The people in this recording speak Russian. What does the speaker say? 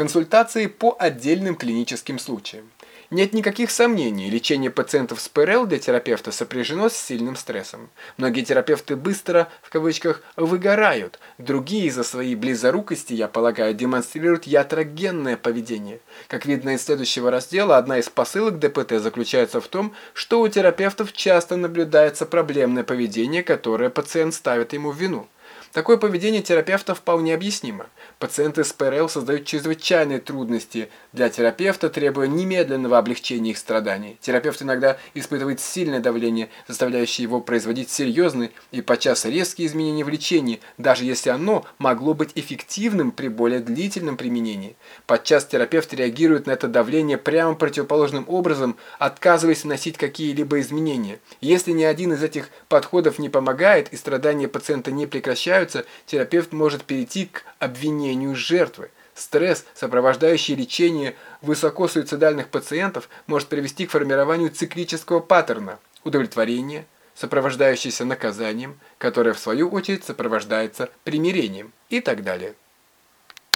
Консультации по отдельным клиническим случаям. Нет никаких сомнений, лечение пациентов с ПРЛ для терапевта сопряжено с сильным стрессом. Многие терапевты быстро, в кавычках, выгорают, другие из-за своей близорукости, я полагаю, демонстрируют ятрогенное поведение. Как видно из следующего раздела, одна из посылок ДПТ заключается в том, что у терапевтов часто наблюдается проблемное поведение, которое пациент ставит ему в вину. Такое поведение терапевта вполне объяснимо. Пациенты с ПРЛ создают чрезвычайные трудности для терапевта, требуя немедленного облегчения их страданий. Терапевт иногда испытывает сильное давление, заставляющее его производить серьезные и подчас резкие изменения в лечении, даже если оно могло быть эффективным при более длительном применении. Подчас терапевт реагирует на это давление прямо противоположным образом, отказываясь вносить какие-либо изменения. Если ни один из этих подходов не помогает и страдания пациента не прекращаются, случаются, терапевт может перейти к обвинению жертвы. Стресс, сопровождающий лечение высокосуицидальных пациентов, может привести к формированию циклического паттерна удовлетворения, сопровождающийся наказанием, которое в свою очередь сопровождается примирением и так далее.